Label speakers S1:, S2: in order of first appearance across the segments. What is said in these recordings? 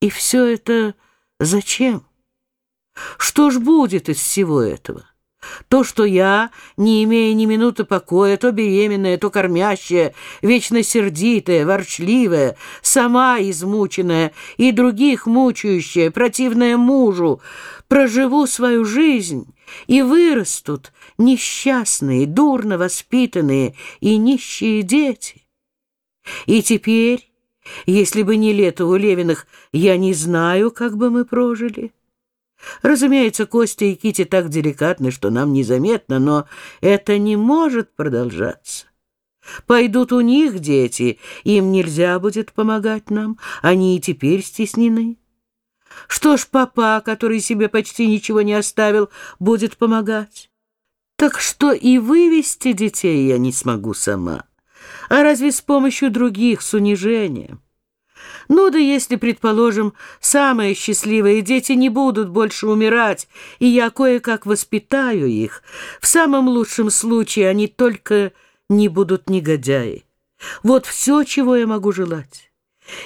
S1: И все это зачем? Что ж будет из всего этого? То, что я, не имея ни минуты покоя, то беременная, то кормящая, вечно сердитая, ворчливая, сама измученная и других мучающая, противная мужу, проживу свою жизнь, и вырастут несчастные, дурно воспитанные и нищие дети. И теперь, если бы не лето у Левиных, я не знаю, как бы мы прожили». Разумеется, Костя и Кити так деликатны, что нам незаметно, но это не может продолжаться. Пойдут у них дети, им нельзя будет помогать нам, они и теперь стеснены. Что ж папа, который себе почти ничего не оставил, будет помогать? Так что и вывести детей я не смогу сама. А разве с помощью других, с унижением? Ну да если, предположим, самые счастливые дети не будут больше умирать, и я кое-как воспитаю их, в самом лучшем случае они только не будут негодяи. Вот все, чего я могу желать.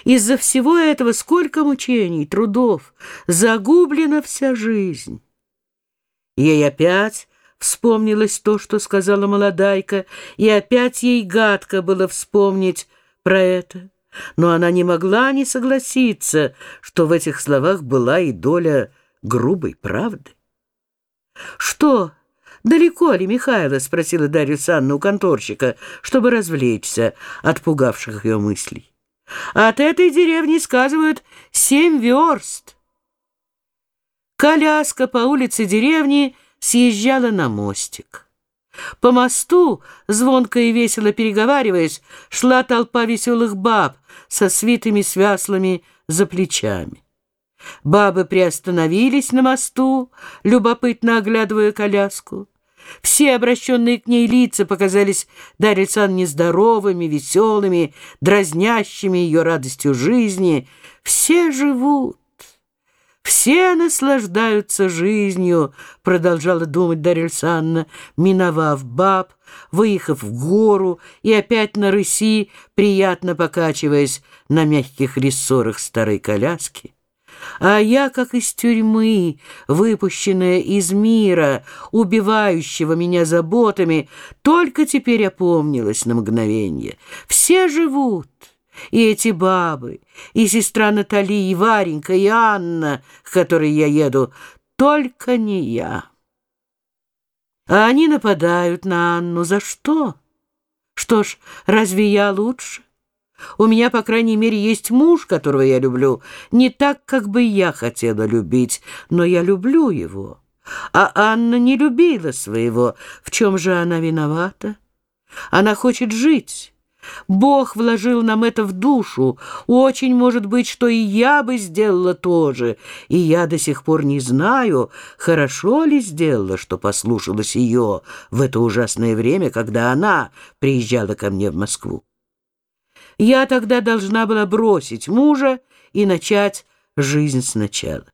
S1: Из-за всего этого сколько мучений, трудов, загублена вся жизнь. Ей опять вспомнилось то, что сказала молодайка, и опять ей гадко было вспомнить про это но она не могла не согласиться, что в этих словах была и доля грубой правды. «Что, далеко ли, Михайло?» — спросила Дарья Санна у конторщика, чтобы развлечься от пугавших ее мыслей. «От этой деревни, сказывают, семь верст». Коляска по улице деревни съезжала на мостик. По мосту, звонко и весело переговариваясь, шла толпа веселых баб со свитыми свяслами за плечами. Бабы приостановились на мосту, любопытно оглядывая коляску. Все обращенные к ней лица показались Дарье нездоровыми, веселыми, дразнящими ее радостью жизни. Все живут. «Все наслаждаются жизнью», — продолжала думать Дарья Александровна, миновав баб, выехав в гору и опять на рыси, приятно покачиваясь на мягких рессорах старой коляски. А я, как из тюрьмы, выпущенная из мира, убивающего меня заботами, только теперь опомнилась на мгновение. Все живут. И эти бабы, и сестра Натали, и Варенька, и Анна, к которой я еду, только не я. А они нападают на Анну. За что? Что ж, разве я лучше? У меня, по крайней мере, есть муж, которого я люблю. Не так, как бы я хотела любить, но я люблю его. А Анна не любила своего. В чем же она виновата? Она хочет жить». Бог вложил нам это в душу. Очень может быть, что и я бы сделала то же. И я до сих пор не знаю, хорошо ли сделала, что послушалась ее в это ужасное время, когда она приезжала ко мне в Москву. Я тогда должна была бросить мужа и начать жизнь сначала.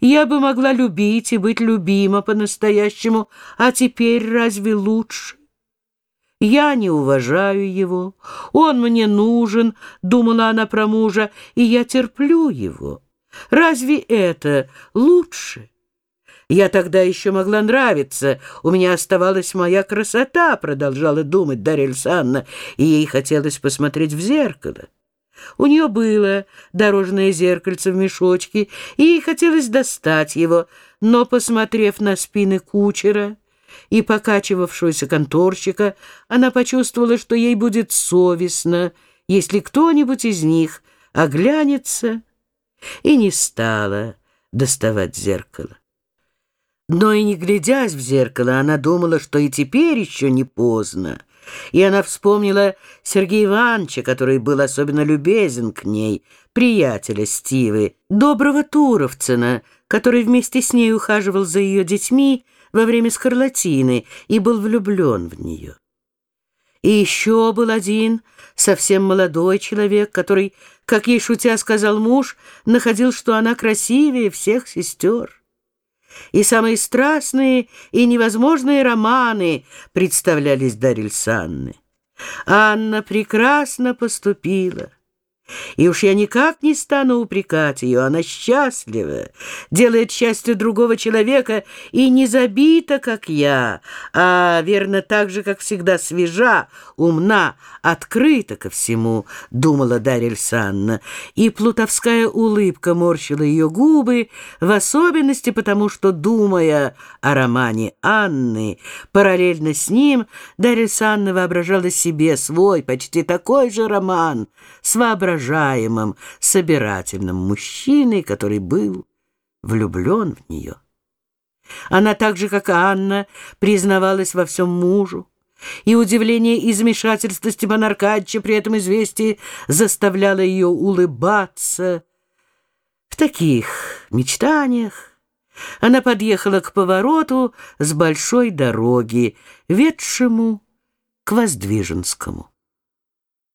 S1: Я бы могла любить и быть любима по-настоящему, а теперь разве лучше? Я не уважаю его, он мне нужен, думала она про мужа, и я терплю его. Разве это лучше? Я тогда еще могла нравиться, у меня оставалась моя красота, продолжала думать Дарья Александровна, и ей хотелось посмотреть в зеркало. У нее было дорожное зеркальце в мешочке, и ей хотелось достать его, но, посмотрев на спины кучера, и покачивавшегося конторщика, она почувствовала, что ей будет совестно, если кто-нибудь из них оглянется, и не стала доставать зеркало. Но и не глядясь в зеркало, она думала, что и теперь еще не поздно, и она вспомнила Сергея Ивановича, который был особенно любезен к ней, приятеля Стивы, доброго Туровцина, который вместе с ней ухаживал за ее детьми во время скарлатины и был влюблен в нее. И еще был один, совсем молодой человек, который, как ей шутя сказал муж, находил, что она красивее всех сестер. И самые страстные и невозможные романы представлялись Дарья Санны. Анна прекрасно поступила. И уж я никак не стану упрекать ее, она счастлива, делает счастье другого человека и не забита, как я, а, верно, так же, как всегда, свежа, умна, открыта ко всему, думала Дарья Александровна, и плутовская улыбка морщила ее губы, в особенности потому, что, думая о романе Анны, параллельно с ним, Дарья Александровна воображала себе свой, почти такой же роман, с воображением воображаемым, собирательным мужчиной, который был влюблен в нее. Она так же, как Анна, признавалась во всем мужу, и удивление и замешательство Степана Аркадьевича при этом известии заставляло ее улыбаться. В таких мечтаниях она подъехала к повороту с большой дороги, ведшему к Воздвиженскому.